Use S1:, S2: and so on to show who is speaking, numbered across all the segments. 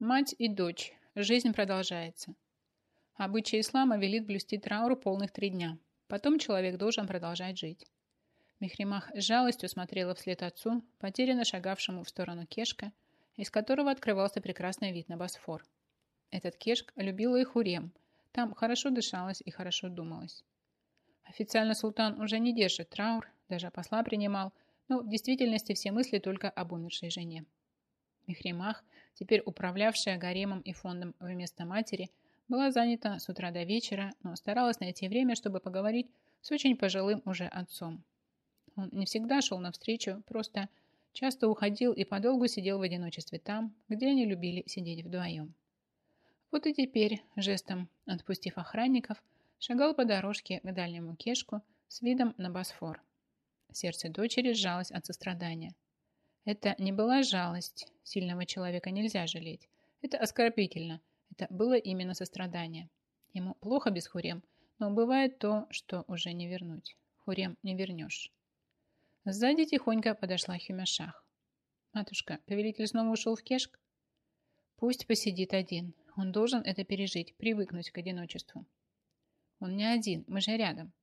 S1: Мать и дочь. Жизнь продолжается. Обычай ислама велит блюсти трауру полных три дня. Потом человек должен продолжать жить. Мехримах с жалостью смотрела вслед отцу, потерянно шагавшему в сторону Кешка, из которого открывался прекрасный вид на Босфор. Этот Кешк любила и Хурем. Там хорошо дышалось и хорошо думалось. Официально султан уже не держит траур, даже посла принимал, но в действительности все мысли только об умершей жене. Мехримах, теперь управлявшая гаремом и фондом вместо матери, была занята с утра до вечера, но старалась найти время, чтобы поговорить с очень пожилым уже отцом. Он не всегда шел навстречу, просто часто уходил и подолгу сидел в одиночестве там, где они любили сидеть вдвоем. Вот и теперь, жестом отпустив охранников, шагал по дорожке к дальнему кешку с видом на Босфор. Сердце дочери сжалось от сострадания. Это не была жалость, сильного человека нельзя жалеть. Это оскорбительно, это было именно сострадание. Ему плохо без Хурем, но бывает то, что уже не вернуть. Хурем не вернешь. Сзади тихонько подошла Хюмяшах. «Матушка, повелитель снова ушел в кешк?» «Пусть посидит один. Он должен это пережить, привыкнуть к одиночеству». «Он не один, мы же рядом».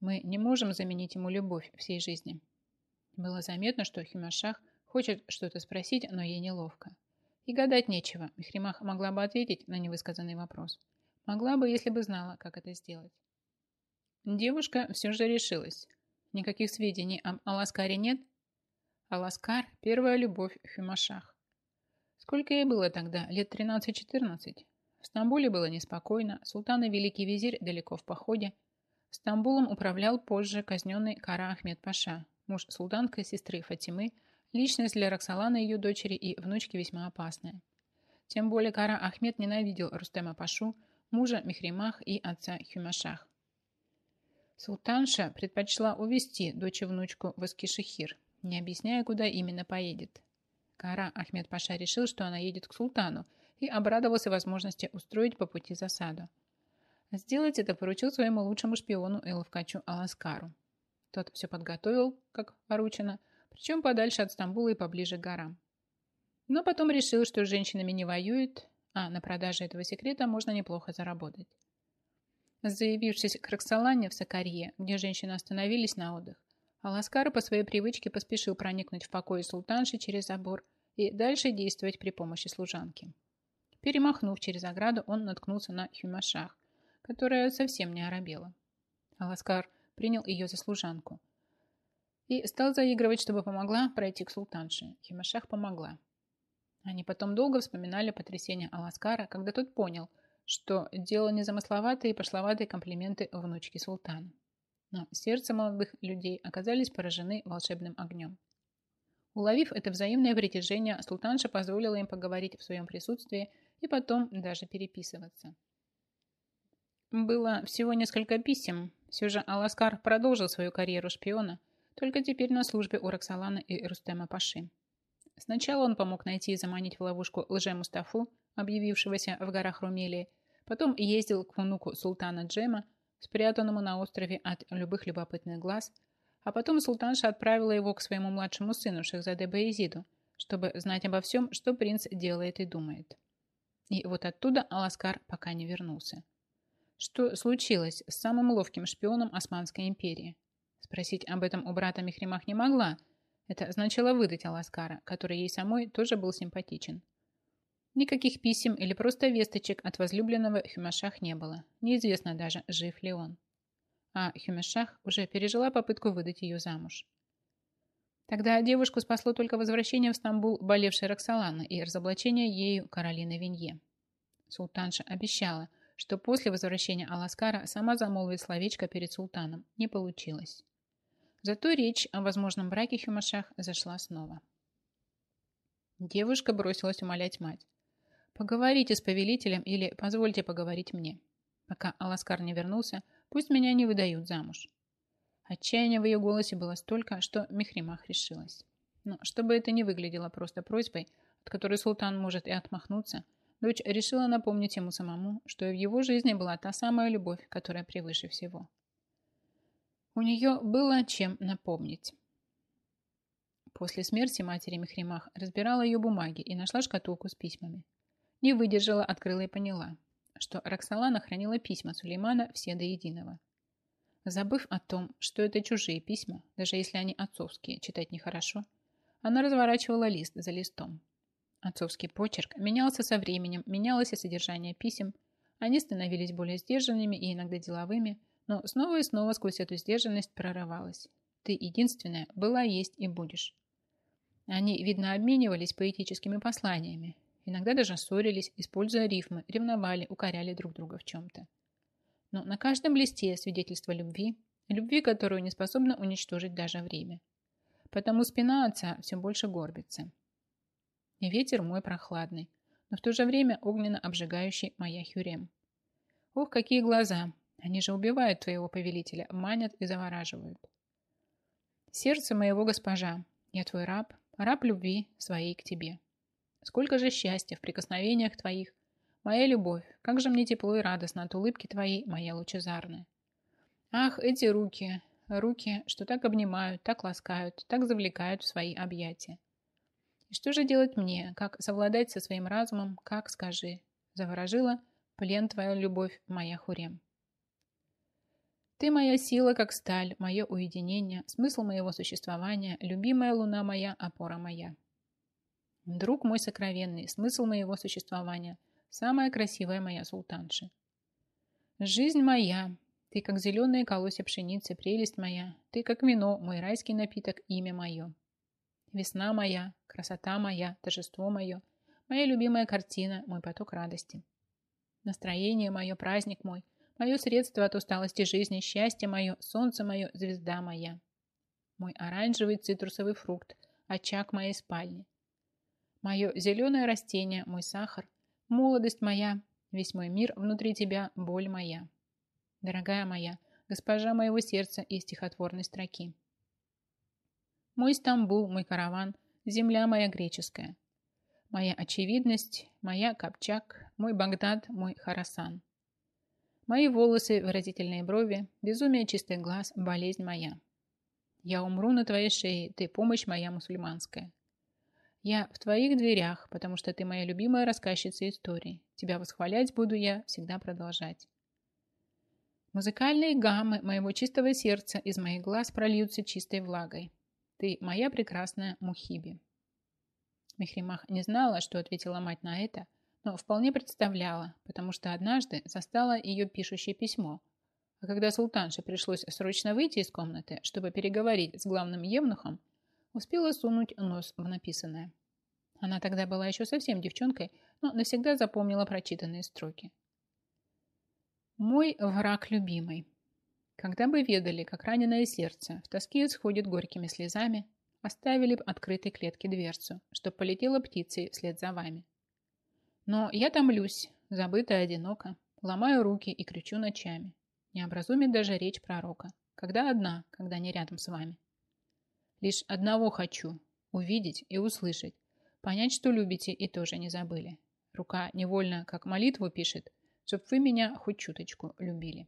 S1: «Мы не можем заменить ему любовь всей жизни». Было заметно, что Хюмяшах хочет что-то спросить, но ей неловко. И гадать нечего. Мехримах могла бы ответить на невысказанный вопрос. Могла бы, если бы знала, как это сделать. Девушка все же решилась. Никаких сведений об Аласкаре нет? Аласкар – первая любовь Хюмашах. Сколько ей было тогда? Лет 13-14? В Стамбуле было неспокойно, султан и великий визирь далеко в походе. Стамбулом управлял позже казненный Кара Ахмед Паша, муж султанской сестры Фатимы – Личность для Роксоланы, ее дочери и внучки весьма опасная. Тем более Кара Ахмед ненавидел Рустема Пашу, мужа Мехримах и отца Хюмашах. Султанша предпочла увезти дочь и внучку в Аскишехир, не объясняя, куда именно поедет. Кара Ахмед Паша решил, что она едет к султану, и обрадовался возможности устроить по пути засаду. Сделать это поручил своему лучшему шпиону Эловкачу Аласкару. Тот все подготовил, как поручено, причем подальше от Стамбула и поближе к горам. Но потом решил, что с женщинами не воюет, а на продаже этого секрета можно неплохо заработать. Заявившись к Роксолане в Сакарье, где женщины остановились на отдых, Аласкар по своей привычке поспешил проникнуть в покой султанши через забор и дальше действовать при помощи служанки. Перемахнув через ограду, он наткнулся на Хюмашах, которая совсем не оробела. Аласкар принял ее за служанку и стал заигрывать, чтобы помогла пройти к султанше. Химашах помогла. Они потом долго вспоминали потрясение Аласкара, когда тот понял, что делал незамысловатые и пошловатые комплименты внучке султана. Но сердце молодых людей оказались поражены волшебным огнем. Уловив это взаимное притяжение, султанша позволила им поговорить в своем присутствии и потом даже переписываться. Было всего несколько писем. Все же Аласкар продолжил свою карьеру шпиона, только теперь на службе у Роксолана и Рустема Паши. Сначала он помог найти и заманить в ловушку лже-Мустафу, объявившегося в горах Румелии, потом ездил к внуку султана Джема, спрятанному на острове от любых любопытных глаз, а потом султанша отправила его к своему младшему сыну Шахзаде Баезиду, чтобы знать обо всем, что принц делает и думает. И вот оттуда Аласкар пока не вернулся. Что случилось с самым ловким шпионом Османской империи – Спросить об этом у брата Мехримах не могла. Это значило выдать Аласкара, который ей самой тоже был симпатичен. Никаких писем или просто весточек от возлюбленного Хюмашах не было. Неизвестно даже, жив ли он. А Хюмашах уже пережила попытку выдать ее замуж. Тогда девушку спасло только возвращение в Стамбул болевшей Роксоланы и разоблачение ею Каролины Винье. Султанша обещала, что после возвращения Аласкара сама замолвит словечко перед султаном. Не получилось. Зато речь о возможном браке Хюмашах зашла снова. Девушка бросилась умолять мать. «Поговорите с повелителем или позвольте поговорить мне. Пока Аласкар не вернулся, пусть меня не выдают замуж». Отчаяния в ее голосе было столько, что Мехримах решилась. Но чтобы это не выглядело просто просьбой, от которой султан может и отмахнуться, дочь решила напомнить ему самому, что в его жизни была та самая любовь, которая превыше всего. У нее было чем напомнить. После смерти матери Мехримах разбирала ее бумаги и нашла шкатулку с письмами. Не выдержала, открыла и поняла, что Роксолана хранила письма Сулеймана все до единого. Забыв о том, что это чужие письма, даже если они отцовские, читать нехорошо, она разворачивала лист за листом. Отцовский почерк менялся со временем, менялось и содержание писем. Они становились более сдержанными и иногда деловыми, но снова и снова сквозь эту сдержанность прорывалась. Ты единственная была, есть и будешь. Они, видно, обменивались поэтическими посланиями. Иногда даже ссорились, используя рифмы, ревновали, укоряли друг друга в чем-то. Но на каждом листе свидетельство любви, любви, которую не способно уничтожить даже время. Потому спина отца все больше горбится. И ветер мой прохладный, но в то же время огненно обжигающий моя Хюрем. Ох, какие глаза! Они же убивают твоего повелителя, манят и завораживают. Сердце моего госпожа, я твой раб, раб любви своей к тебе. Сколько же счастья в прикосновениях твоих, Моя любовь, как же мне тепло и радостно от улыбки твоей, моя лучезарная. Ах, эти руки, руки, что так обнимают, так ласкают, так завлекают в свои объятия. И что же делать мне, как совладать со своим разумом, как, скажи, заворожила плен твоя любовь, моя хурем. Ты моя сила, как сталь, мое уединение, смысл моего существования, любимая луна моя, опора моя. Друг мой сокровенный, смысл моего существования – Самая красивая моя султанша. Жизнь моя, ты как зеленые колосья пшеницы, прелесть моя, ты как вино, мой райский напиток, имя мое. Весна моя, красота моя, торжество мое, моя любимая картина, мой поток радости. Настроение мое, праздник мой, мое средство от усталости жизни, счастье мое, солнце мое, звезда моя. Мой оранжевый цитрусовый фрукт, очаг моей спальни. Мое зеленое растение, мой сахар, Молодость моя, весь мой мир внутри тебя, боль моя. Дорогая моя, госпожа моего сердца и стихотворной строки. Мой Стамбул, мой караван, земля моя греческая. Моя очевидность, моя Копчак, мой Багдад, мой Харасан. Мои волосы, выразительные брови, безумие чистый глаз, болезнь моя. Я умру на твоей шее, ты помощь моя мусульманская. Я в твоих дверях, потому что ты моя любимая рассказчица историй. Тебя восхвалять буду я, всегда продолжать. Музыкальные гаммы моего чистого сердца из моих глаз прольются чистой влагой. Ты моя прекрасная Мухиби. Мехримах не знала, что ответила мать на это, но вполне представляла, потому что однажды застала ее пишущее письмо. А когда султанше пришлось срочно выйти из комнаты, чтобы переговорить с главным евнухом, успела сунуть нос в написанное. Она тогда была еще совсем девчонкой, но навсегда запомнила прочитанные строки. «Мой враг любимый. Когда бы ведали, как раненое сердце в тоске сходит горькими слезами, оставили б открытой клетки дверцу, чтоб полетела птицей вслед за вами. Но я томлюсь, забытая одиноко, ломаю руки и кричу ночами. Не образумит даже речь пророка, когда одна, когда не рядом с вами. Лишь одного хочу – увидеть и услышать, понять, что любите и тоже не забыли. Рука невольно, как молитву пишет, чтоб вы меня хоть чуточку любили.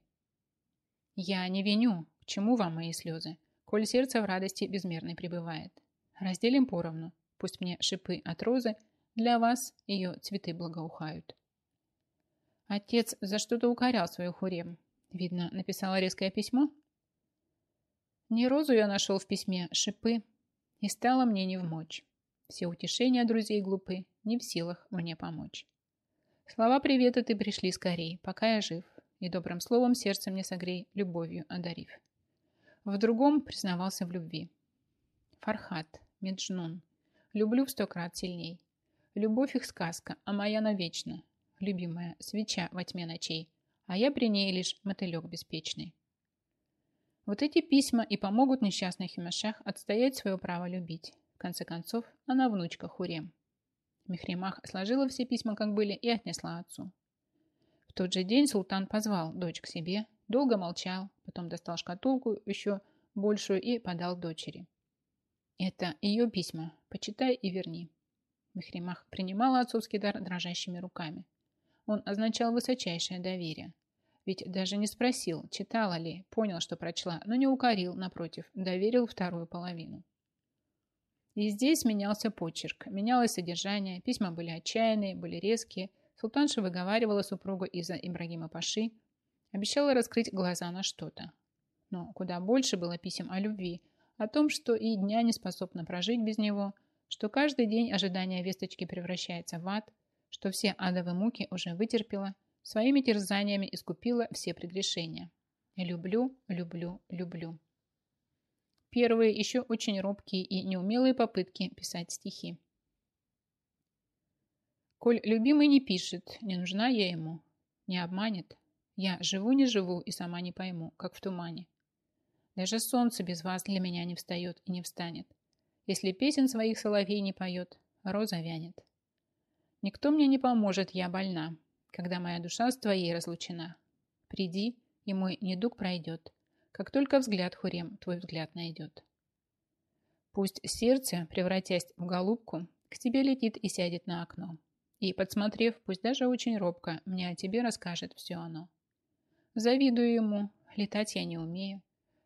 S1: Я не виню, к чему вам мои слезы, коль сердце в радости безмерной пребывает. Разделим поровну, пусть мне шипы от розы, для вас ее цветы благоухают. Отец за что-то укорял свою хурем. Видно, написала резкое письмо, не розу я нашел в письме, шипы, и стало мне не в мочь. Все утешения друзей глупы, не в силах мне помочь. Слова привета ты пришли скорей, пока я жив, и добрым словом сердце мне согрей, любовью одарив. В другом признавался в любви. Фархат, Меджнун, люблю в сто крат сильней. Любовь их сказка, а моя навечно. Любимая, свеча во тьме ночей, а я при ней лишь мотылек беспечный. Вот эти письма и помогут несчастной Химашах отстоять свое право любить. В конце концов, она внучка Хурем. Мехримах сложила все письма, как были, и отнесла отцу. В тот же день султан позвал дочь к себе, долго молчал, потом достал шкатулку еще большую и подал дочери. Это ее письма. Почитай и верни. Мехримах принимала отцовский дар дрожащими руками. Он означал высочайшее доверие. Ведь даже не спросил, читала ли, понял, что прочла, но не укорил, напротив, доверил вторую половину. И здесь менялся почерк, менялось содержание, письма были отчаянные, были резкие, Султанша выговаривала супругу из-за Ибрагима Паши, обещала раскрыть глаза на что-то. Но куда больше было писем о любви, о том, что и дня не способна прожить без него, что каждый день ожидания весточки превращается в ад, что все адовые муки уже вытерпела, своими терзаниями искупила все прегрешения. Люблю, люблю, люблю. Первые еще очень робкие и неумелые попытки писать стихи. Коль любимый не пишет, не нужна я ему, не обманет. Я живу, не живу и сама не пойму, как в тумане. Даже солнце без вас для меня не встает и не встанет. Если песен своих соловей не поет, роза вянет. Никто мне не поможет, я больна, когда моя душа с твоей разлучена. Приди, и мой недуг пройдет, как только взгляд хурем твой взгляд найдет. Пусть сердце, превратясь в голубку, к тебе летит и сядет на окно. И, подсмотрев, пусть даже очень робко, мне о тебе расскажет все оно. Завидую ему, летать я не умею.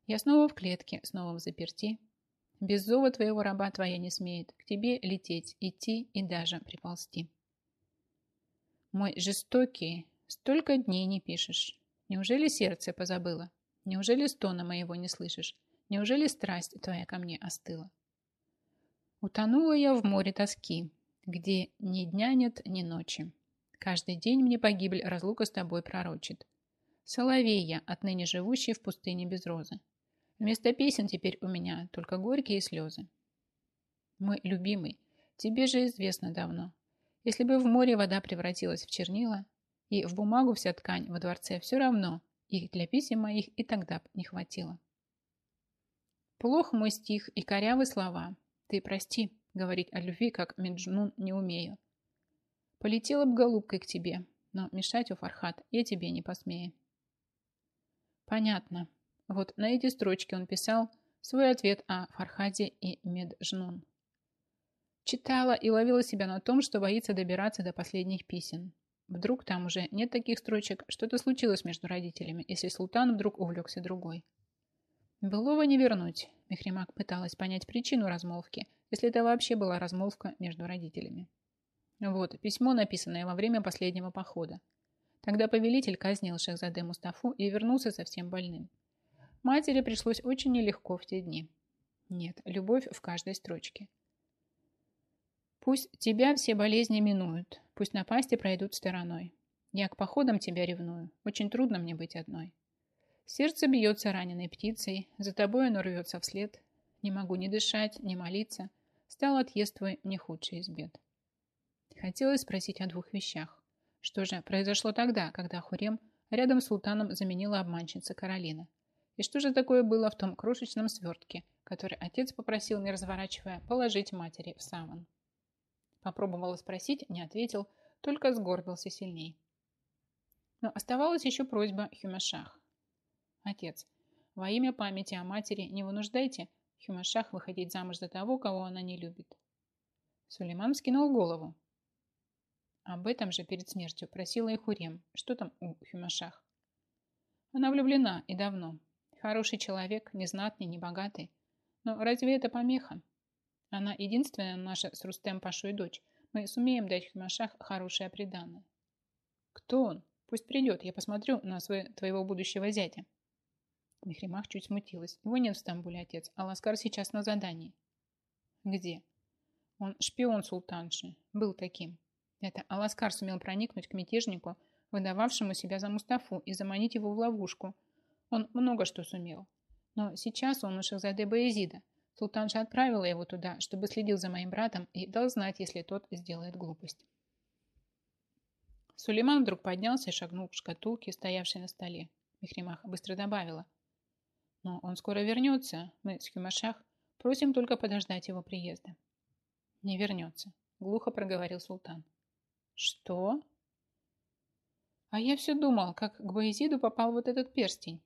S1: Я снова в клетке, снова в заперти. Без зова твоего раба твоя не смеет к тебе лететь, идти и даже приползти. Мой жестокий, столько дней не пишешь. Неужели сердце позабыло? Неужели стона моего не слышишь? Неужели страсть твоя ко мне остыла? Утонула я в море тоски, где ни дня нет, ни ночи. Каждый день мне погибель разлука с тобой пророчит. Соловей отныне живущий в пустыне без розы. Вместо песен теперь у меня только горькие слезы. Мой любимый, тебе же известно давно. Если бы в море вода превратилась в чернила, и в бумагу вся ткань во дворце все равно, их для писем моих и тогда не хватило. Плох мой стих и корявы слова. Ты прости, говорить о любви, как Меджнун, не умею. Полетела б голубкой к тебе, но мешать у Фархат я тебе не посмею. Понятно. Вот на эти строчки он писал свой ответ о Фархаде и Меджнун. Читала и ловила себя на том, что боится добираться до последних писем. Вдруг там уже нет таких строчек, что-то случилось между родителями, если султан вдруг увлекся другой. Былого не вернуть. Мехримак пыталась понять причину размолвки, если это вообще была размолвка между родителями. Вот письмо, написанное во время последнего похода. Тогда повелитель казнил Шахзаде Мустафу и вернулся совсем больным. Матери пришлось очень нелегко в те дни. Нет, любовь в каждой строчке. Пусть тебя все болезни минуют, пусть напасти пройдут стороной. Я к походам тебя ревную, очень трудно мне быть одной. Сердце бьется раненой птицей, за тобой оно рвется вслед. Не могу ни дышать, ни молиться. Стал отъезд твой не худший из бед. Хотелось спросить о двух вещах. Что же произошло тогда, когда Хурем рядом с султаном заменила обманщица Каролина? И что же такое было в том крошечном свертке, который отец попросил, не разворачивая, положить матери в саван? Попробовала спросить, не ответил, только сгорбился сильней. Но оставалась еще просьба Хюмашах. Отец, во имя памяти о матери не вынуждайте Хюмашах выходить замуж за того, кого она не любит. Сулейман скинул голову. Об этом же перед смертью просила и Хурем. Что там у Хюмашах? Она влюблена и давно. Хороший человек, не знатный, не богатый. Но разве это помеха? Она единственная наша с Рустем Пашой дочь. Мы сумеем дать Химашах хорошее преданное. Кто он? Пусть придет, я посмотрю на свой, твоего будущего зятя. Мехримах чуть смутилась. Его нет в Стамбуле, отец, а Ласкар сейчас на задании. Где? Он шпион султанши. Был таким. Это Аласкар сумел проникнуть к мятежнику, выдававшему себя за Мустафу, и заманить его в ловушку. Он много что сумел. Но сейчас он у Шахзаде Баязида – Султанша отправила его туда, чтобы следил за моим братом и дал знать, если тот сделает глупость. Сулейман вдруг поднялся и шагнул к шкатулке, стоявшей на столе. Мехримах быстро добавила. Но он скоро вернется. Мы с Хюмашах просим только подождать его приезда. Не вернется, глухо проговорил султан. Что? А я все думал, как к Боязиду попал вот этот перстень.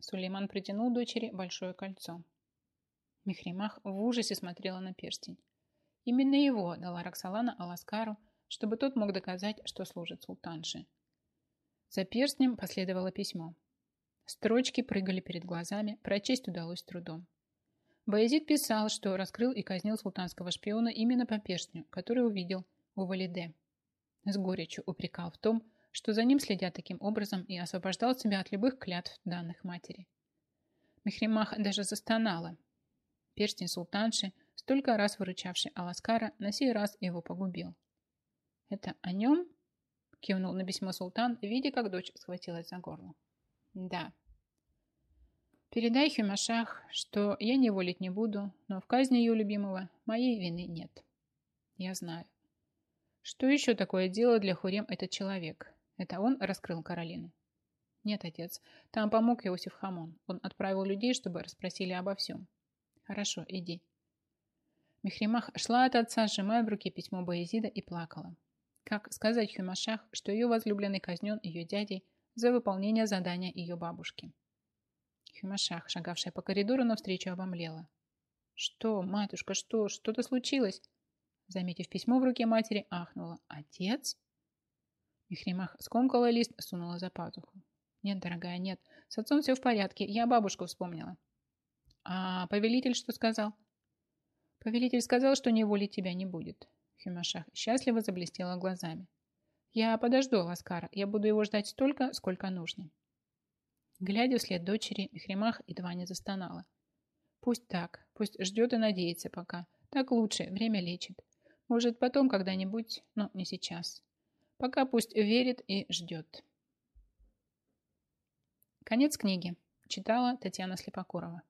S1: Сулейман притянул дочери большое кольцо. Мехримах в ужасе смотрела на перстень. Именно его дала Роксолана Аласкару, чтобы тот мог доказать, что служит султанше. За перстнем последовало письмо. Строчки прыгали перед глазами, прочесть удалось трудом. Баязид писал, что раскрыл и казнил султанского шпиона именно по перстню, который увидел у Валиде. с горечью упрекал в том, что за ним следят таким образом и освобождал себя от любых клятв данных матери. Мехримах даже застонала. Перстень султанши, столько раз выручавший Аласкара, на сей раз его погубил. «Это о нем?» – кивнул на письмо султан, видя, как дочь схватилась за горло. «Да». «Передай Хюмашах, что я не волить не буду, но в казни ее любимого моей вины нет. Я знаю. Что еще такое дело для Хурем этот человек? Это он раскрыл Каролину? Нет, отец. Там помог Иосиф Хамон. Он отправил людей, чтобы расспросили обо всем. Хорошо, иди. Мехримах шла от отца, сжимая в руке письмо Боязида и плакала. Как сказать Хюмашах, что ее возлюбленный казнен ее дядей за выполнение задания ее бабушки? Хюмашах, шагавшая по коридору, навстречу обомлела. «Что, матушка, что? Что-то случилось?» Заметив письмо в руке матери, ахнула. «Отец?» Мехримах скомкала лист, сунула за пазуху. «Нет, дорогая, нет. С отцом все в порядке. Я бабушку вспомнила». «А повелитель что сказал?» «Повелитель сказал, что неволить тебя не будет». Хюмашах счастливо заблестела глазами. «Я подожду Ласкара. Я буду его ждать столько, сколько нужно». Глядя вслед дочери, Мехримах едва не застонала. «Пусть так. Пусть ждет и надеется пока. Так лучше. Время лечит. Может, потом когда-нибудь, но не сейчас. Пока пусть верит и ждет». Конец книги. Читала Татьяна Слепокурова.